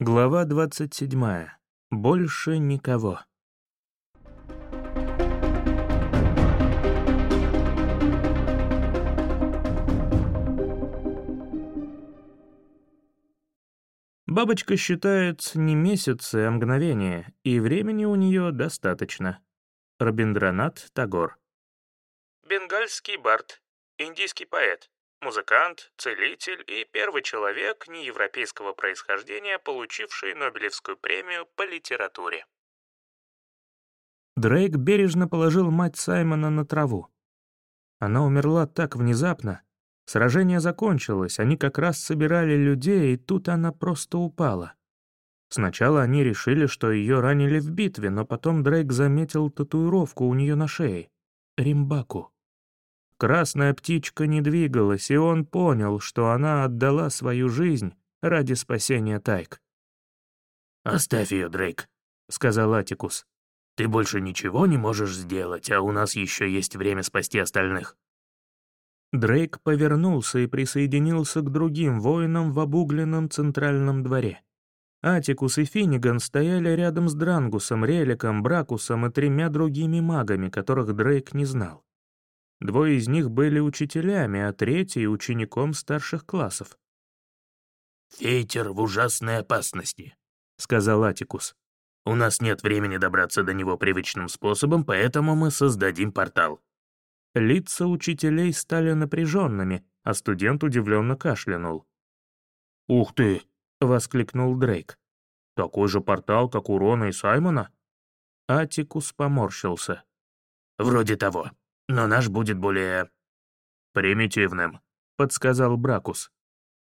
Глава 27. Больше никого. Бабочка считает не месяцы, а мгновения, и времени у нее достаточно. Рабиндранат Тагор. Бенгальский бард, индийский поэт, музыкант, целитель и первый человек неевропейского происхождения, получивший Нобелевскую премию по литературе. Дрейк бережно положил мать Саймона на траву. Она умерла так внезапно. Сражение закончилось, они как раз собирали людей, и тут она просто упала. Сначала они решили, что ее ранили в битве, но потом Дрейк заметил татуировку у нее на шее — Римбаку. Красная птичка не двигалась, и он понял, что она отдала свою жизнь ради спасения Тайк. «Оставь ее, Дрейк», — сказал Атикус. «Ты больше ничего не можешь сделать, а у нас еще есть время спасти остальных». Дрейк повернулся и присоединился к другим воинам в обугленном центральном дворе. Атикус и Финниган стояли рядом с Дрангусом, Реликом, Бракусом и тремя другими магами, которых Дрейк не знал. Двое из них были учителями, а третий — учеником старших классов. «Фейтер в ужасной опасности», — сказал Атикус. «У нас нет времени добраться до него привычным способом, поэтому мы создадим портал». Лица учителей стали напряженными, а студент удивленно кашлянул. «Ух ты!» — воскликнул Дрейк. «Такой же портал, как у Рона и Саймона?» Атикус поморщился. «Вроде того», но наш будет более... примитивным», — подсказал Бракус.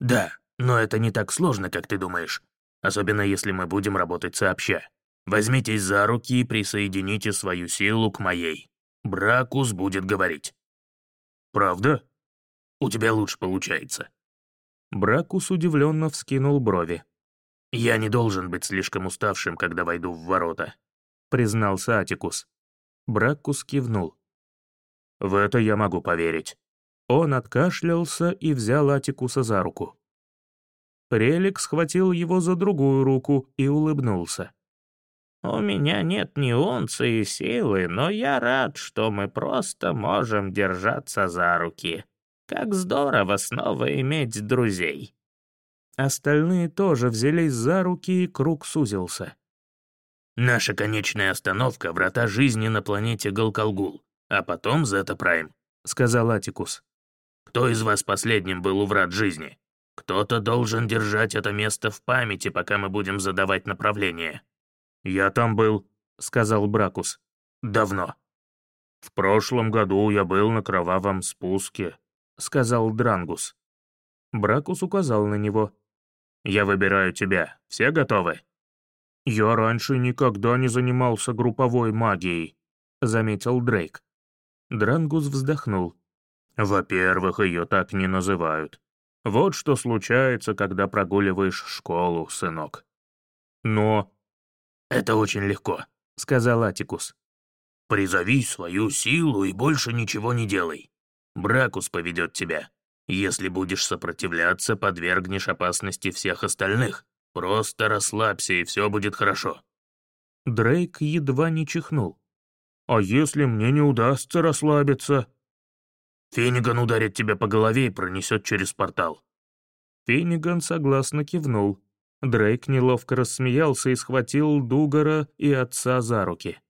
«Да, но это не так сложно, как ты думаешь, особенно если мы будем работать сообща. Возьмитесь за руки и присоедините свою силу к моей. Бракус будет говорить». «Правда?» «У тебя лучше получается». Бракус удивленно вскинул брови. «Я не должен быть слишком уставшим, когда войду в ворота», — признался Атикус. Бракус кивнул. В это я могу поверить». Он откашлялся и взял Атикуса за руку. Релик схватил его за другую руку и улыбнулся. «У меня нет ни унции силы, но я рад, что мы просто можем держаться за руки. Как здорово снова иметь друзей!» Остальные тоже взялись за руки, и круг сузился. «Наша конечная остановка — врата жизни на планете Галкалгул а потом Зета Прайм», — сказал Атикус. «Кто из вас последним был у врат жизни? Кто-то должен держать это место в памяти, пока мы будем задавать направление». «Я там был», — сказал Бракус. «Давно». «В прошлом году я был на кровавом спуске», — сказал Дрангус. Бракус указал на него. «Я выбираю тебя. Все готовы?» «Я раньше никогда не занимался групповой магией», — заметил Дрейк. Дрангус вздохнул. «Во-первых, ее так не называют. Вот что случается, когда прогуливаешь школу, сынок». «Но...» «Это очень легко», — сказал Атикус. «Призови свою силу и больше ничего не делай. Бракус поведет тебя. Если будешь сопротивляться, подвергнешь опасности всех остальных. Просто расслабься, и все будет хорошо». Дрейк едва не чихнул. А если мне не удастся расслабиться?» «Финниган ударит тебя по голове и пронесет через портал». Финниган согласно кивнул. Дрейк неловко рассмеялся и схватил Дугара и отца за руки.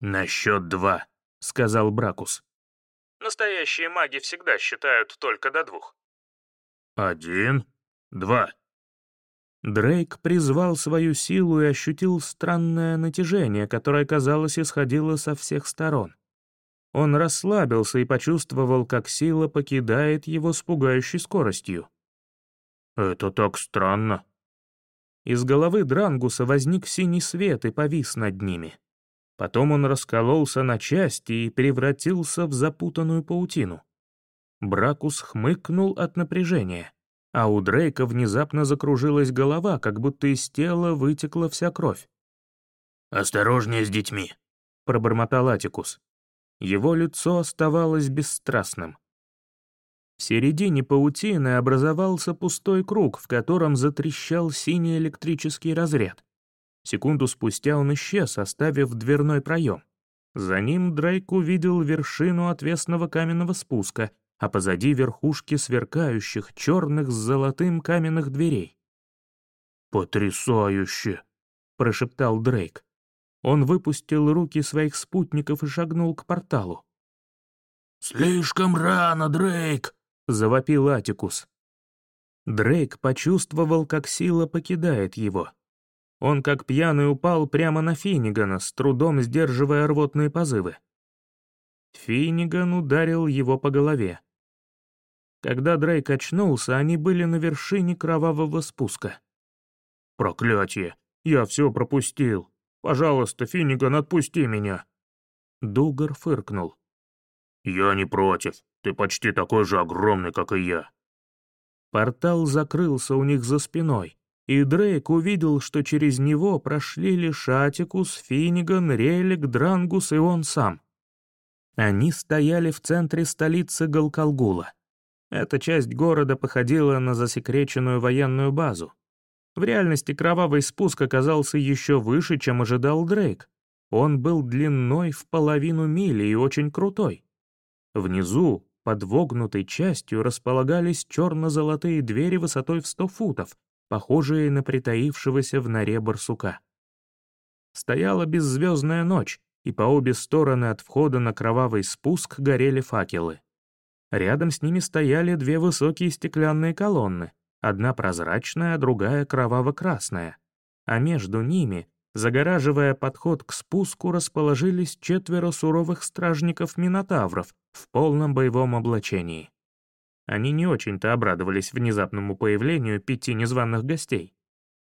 «На счет два», — сказал Бракус. «Настоящие маги всегда считают только до двух». «Один, два». Дрейк призвал свою силу и ощутил странное натяжение, которое, казалось, исходило со всех сторон. Он расслабился и почувствовал, как сила покидает его с пугающей скоростью. «Это так странно». Из головы Дрангуса возник синий свет и повис над ними. Потом он раскололся на части и превратился в запутанную паутину. Бракус хмыкнул от напряжения а у Дрейка внезапно закружилась голова, как будто из тела вытекла вся кровь. «Осторожнее с детьми», — пробормотал Атикус. Его лицо оставалось бесстрастным. В середине паутины образовался пустой круг, в котором затрещал синий электрический разряд. Секунду спустя он исчез, оставив дверной проем. За ним Дрейк увидел вершину отвесного каменного спуска, а позади верхушки сверкающих, черных с золотым каменных дверей. «Потрясающе!» — прошептал Дрейк. Он выпустил руки своих спутников и шагнул к порталу. «Слишком рано, Дрейк!» — завопил Атикус. Дрейк почувствовал, как сила покидает его. Он как пьяный упал прямо на Финнигана, с трудом сдерживая рвотные позывы. Финниган ударил его по голове. Когда Дрейк очнулся, они были на вершине кровавого спуска. «Проклятие! Я все пропустил! Пожалуйста, Финниган, отпусти меня!» Дугар фыркнул. «Я не против. Ты почти такой же огромный, как и я». Портал закрылся у них за спиной, и Дрейк увидел, что через него прошли лишь Атикус, Финниган, Релик, Дрангус и он сам. Они стояли в центре столицы Галкалгула. Эта часть города походила на засекреченную военную базу. В реальности кровавый спуск оказался еще выше, чем ожидал Дрейк. Он был длиной в половину мили и очень крутой. Внизу, под вогнутой частью, располагались черно-золотые двери высотой в сто футов, похожие на притаившегося в норе барсука. Стояла беззвездная ночь, и по обе стороны от входа на кровавый спуск горели факелы. Рядом с ними стояли две высокие стеклянные колонны, одна прозрачная, другая кроваво-красная, а между ними Загораживая подход к спуску, расположились четверо суровых стражников-минотавров в полном боевом облачении. Они не очень-то обрадовались внезапному появлению пяти незваных гостей.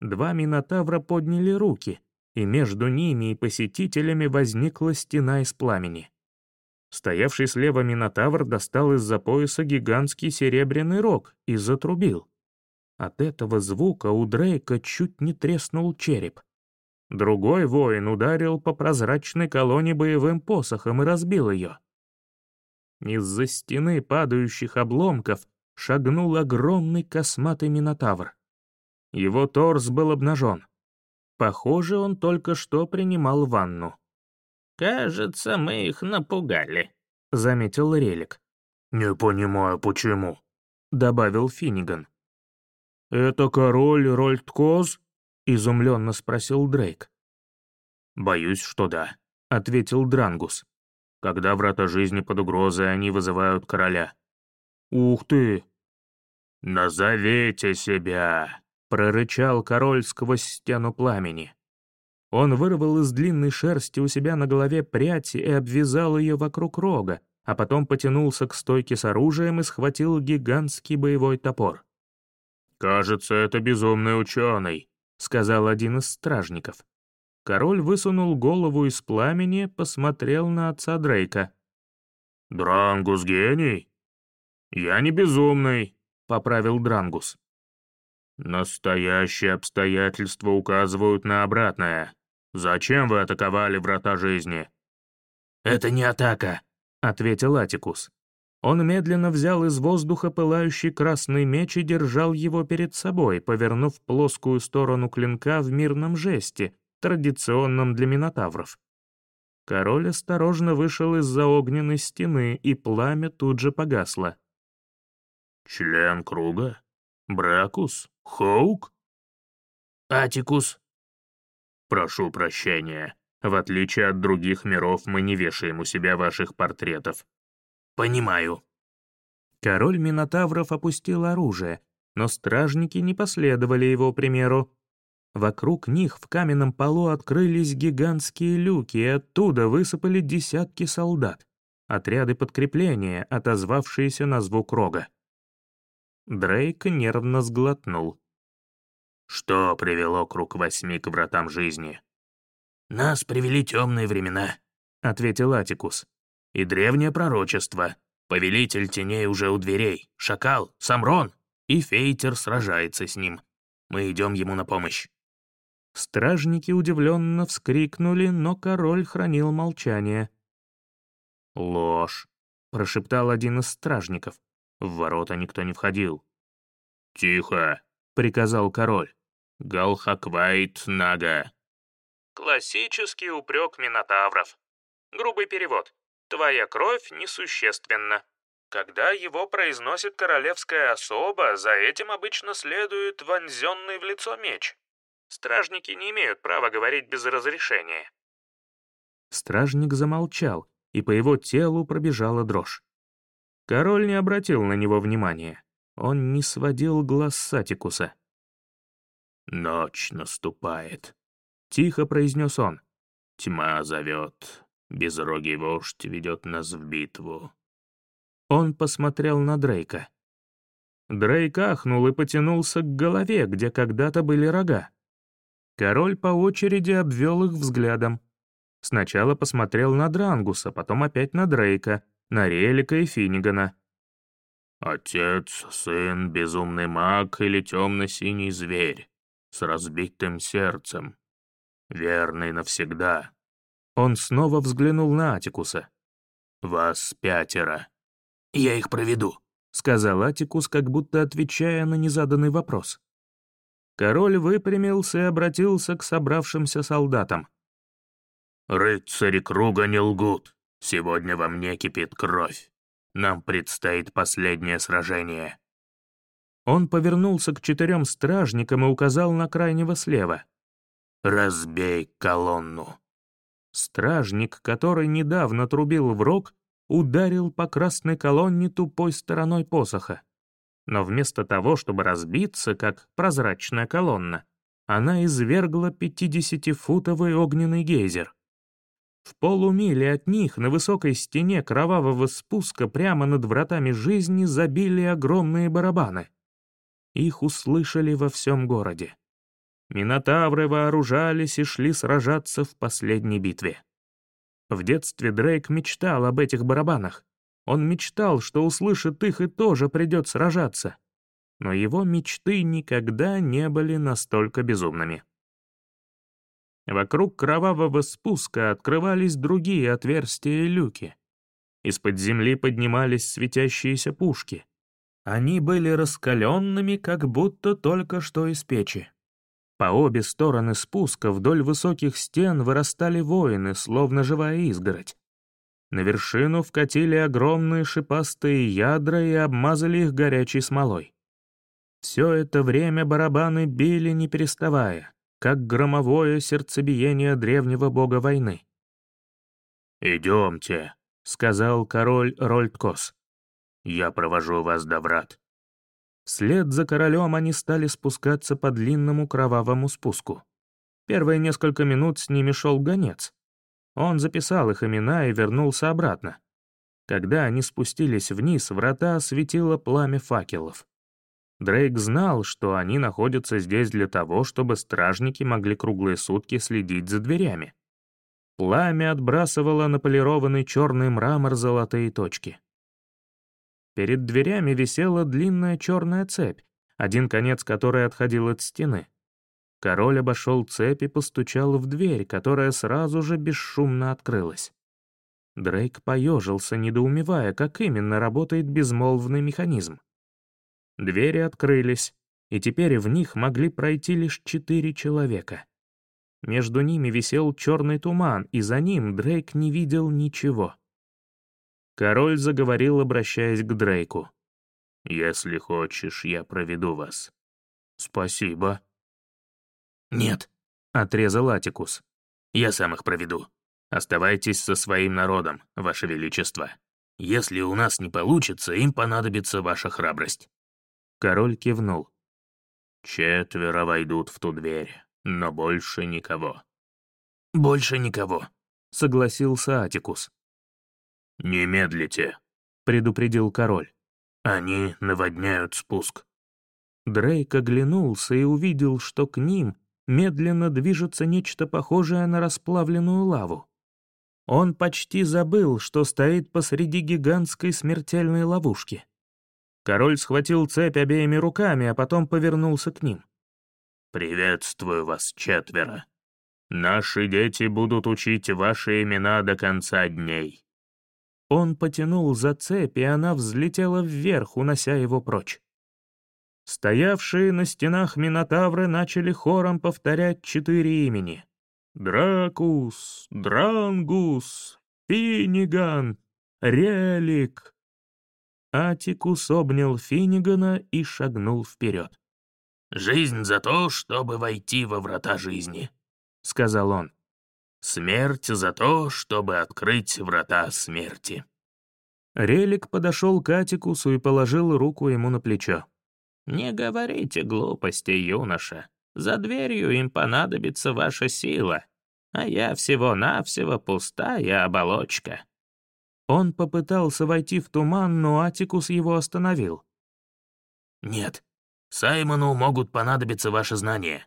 Два минотавра подняли руки, и между ними и посетителями возникла стена из пламени. Стоявший слева минотавр достал из-за пояса гигантский серебряный рог и затрубил. От этого звука у Дрейка чуть не треснул череп. Другой воин ударил по прозрачной колонне боевым посохом и разбил ее. Из-за стены падающих обломков шагнул огромный косматый минотавр. Его торс был обнажен. Похоже, он только что принимал ванну. «Кажется, мы их напугали», — заметил Релик. «Не понимаю, почему», — добавил Финниган. «Это король Рольдкоз?» — изумленно спросил Дрейк. «Боюсь, что да», — ответил Дрангус. «Когда врата жизни под угрозой, они вызывают короля». «Ух ты!» «Назовите себя!» — прорычал король сквозь стену пламени. Он вырвал из длинной шерсти у себя на голове прядь и обвязал ее вокруг рога, а потом потянулся к стойке с оружием и схватил гигантский боевой топор. «Кажется, это безумный ученый», — сказал один из стражников. Король высунул голову из пламени, посмотрел на отца Дрейка. «Дрангус гений?» «Я не безумный», — поправил Дрангус. «Настоящие обстоятельства указывают на обратное. Зачем вы атаковали врата жизни?» «Это не атака», — ответил Атикус. Он медленно взял из воздуха пылающий красный меч и держал его перед собой, повернув плоскую сторону клинка в мирном жесте, традиционном для минотавров. Король осторожно вышел из-за огненной стены, и пламя тут же погасло. «Член круга? Бракус? Хоук?» «Атикус». «Прошу прощения. В отличие от других миров, мы не вешаем у себя ваших портретов. «Понимаю». Король Минотавров опустил оружие, но стражники не последовали его примеру. Вокруг них в каменном полу открылись гигантские люки, и оттуда высыпали десятки солдат, отряды подкрепления, отозвавшиеся на звук рога. Дрейк нервно сглотнул. «Что привело круг восьми к вратам жизни?» «Нас привели темные времена», — ответил Атикус и древнее пророчество. Повелитель теней уже у дверей, шакал, Самрон, и Фейтер сражается с ним. Мы идем ему на помощь». Стражники удивленно вскрикнули, но король хранил молчание. «Ложь», — прошептал один из стражников. В ворота никто не входил. «Тихо!» — приказал король. «Галхаквайт Нага». Классический упрек минотавров. Грубый перевод. Твоя кровь несущественна. Когда его произносит королевская особа, за этим обычно следует вонзенный в лицо меч. Стражники не имеют права говорить без разрешения. Стражник замолчал, и по его телу пробежала дрожь. Король не обратил на него внимания. Он не сводил глаз с Атикуса. «Ночь наступает», — тихо произнес он. «Тьма зовет. Безрогий вождь ведет нас в битву. Он посмотрел на Дрейка. Дрейк ахнул и потянулся к голове, где когда-то были рога. Король по очереди обвел их взглядом. Сначала посмотрел на Дрангуса, потом опять на Дрейка, на Релика и Финнигана. «Отец, сын, безумный маг или темно-синий зверь с разбитым сердцем. Верный навсегда». Он снова взглянул на Атикуса. «Вас пятеро. «Я их проведу», — сказал Атикус, как будто отвечая на незаданный вопрос. Король выпрямился и обратился к собравшимся солдатам. «Рыцари круга не лгут. Сегодня во мне кипит кровь. Нам предстоит последнее сражение». Он повернулся к четырем стражникам и указал на крайнего слева. «Разбей колонну». Стражник, который недавно трубил в рог, ударил по красной колонне тупой стороной посоха. Но вместо того, чтобы разбиться, как прозрачная колонна, она извергла 50-футовый огненный гейзер. В полумиле от них на высокой стене кровавого спуска прямо над вратами жизни забили огромные барабаны. Их услышали во всем городе. Минотавры вооружались и шли сражаться в последней битве. В детстве Дрейк мечтал об этих барабанах. Он мечтал, что услышит их и тоже придет сражаться. Но его мечты никогда не были настолько безумными. Вокруг кровавого спуска открывались другие отверстия и люки. Из-под земли поднимались светящиеся пушки. Они были раскаленными, как будто только что из печи. По обе стороны спуска вдоль высоких стен вырастали воины, словно живая изгородь. На вершину вкатили огромные шипастые ядра и обмазали их горячей смолой. Все это время барабаны били, не переставая, как громовое сердцебиение древнего бога войны. «Идемте», — сказал король Рольдкос. «Я провожу вас до врат». Вслед за королем они стали спускаться по длинному кровавому спуску. Первые несколько минут с ними шел гонец. Он записал их имена и вернулся обратно. Когда они спустились вниз, врата осветило пламя факелов. Дрейк знал, что они находятся здесь для того, чтобы стражники могли круглые сутки следить за дверями. Пламя отбрасывало на полированный черный мрамор золотые точки. Перед дверями висела длинная черная цепь, один конец которой отходил от стены. Король обошел цепь и постучал в дверь, которая сразу же бесшумно открылась. Дрейк поежился, недоумевая, как именно работает безмолвный механизм. Двери открылись, и теперь в них могли пройти лишь четыре человека. Между ними висел черный туман, и за ним Дрейк не видел ничего. Король заговорил, обращаясь к Дрейку. «Если хочешь, я проведу вас». «Спасибо». «Нет», — отрезал Атикус. «Я сам их проведу. Оставайтесь со своим народом, Ваше Величество. Если у нас не получится, им понадобится ваша храбрость». Король кивнул. «Четверо войдут в ту дверь, но больше никого». «Больше никого», — согласился Атикус. «Не медлите», — предупредил король. «Они наводняют спуск». Дрейк оглянулся и увидел, что к ним медленно движется нечто похожее на расплавленную лаву. Он почти забыл, что стоит посреди гигантской смертельной ловушки. Король схватил цепь обеими руками, а потом повернулся к ним. «Приветствую вас, четверо. Наши дети будут учить ваши имена до конца дней. Он потянул за цепь, и она взлетела вверх, унося его прочь. Стоявшие на стенах минотавры начали хором повторять четыре имени. Дракус, Дрангус, Финиган, Релик. Атикус обнял Финигана и шагнул вперед. «Жизнь за то, чтобы войти во врата жизни», — сказал он. «Смерть за то, чтобы открыть врата смерти». Релик подошел к Атикусу и положил руку ему на плечо. «Не говорите глупости, юноша. За дверью им понадобится ваша сила, а я всего-навсего пустая оболочка». Он попытался войти в туман, но Атикус его остановил. «Нет, Саймону могут понадобиться ваши знания».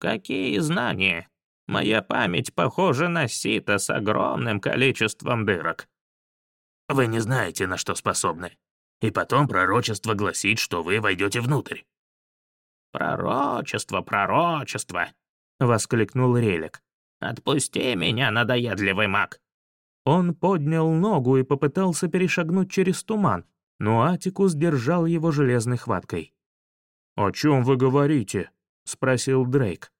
«Какие знания? Моя память похожа на сито с огромным количеством дырок». «Вы не знаете, на что способны. И потом пророчество гласит, что вы войдете внутрь». «Пророчество, пророчество!» — воскликнул Релик. «Отпусти меня, надоедливый маг!» Он поднял ногу и попытался перешагнуть через туман, но Атикус держал его железной хваткой. «О чем вы говорите?» — спросил Дрейк.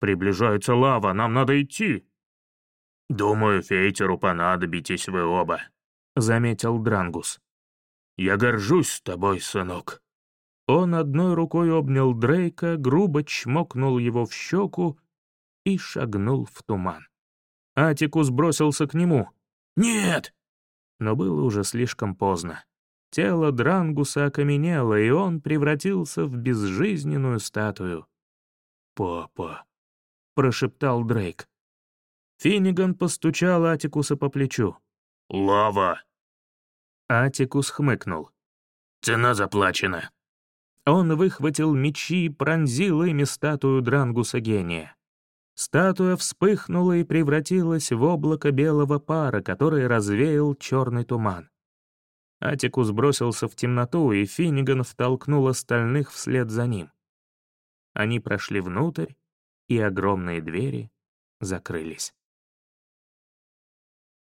«Приближается лава, нам надо идти». «Думаю, Фейтеру понадобитесь вы оба», — заметил Дрангус. «Я горжусь тобой, сынок». Он одной рукой обнял Дрейка, грубо чмокнул его в щеку и шагнул в туман. Атикус бросился к нему. «Нет!» Но было уже слишком поздно. Тело Дрангуса окаменело, и он превратился в безжизненную статую. «Папа», — прошептал Дрейк. Финниган постучал Атикуса по плечу. «Лава!» Атикус хмыкнул. «Цена заплачена». Он выхватил мечи и пронзил ими статую Дрангуса гения. Статуя вспыхнула и превратилась в облако белого пара, который развеял черный туман. Атикус бросился в темноту, и Финниган втолкнул остальных вслед за ним. Они прошли внутрь, и огромные двери закрылись.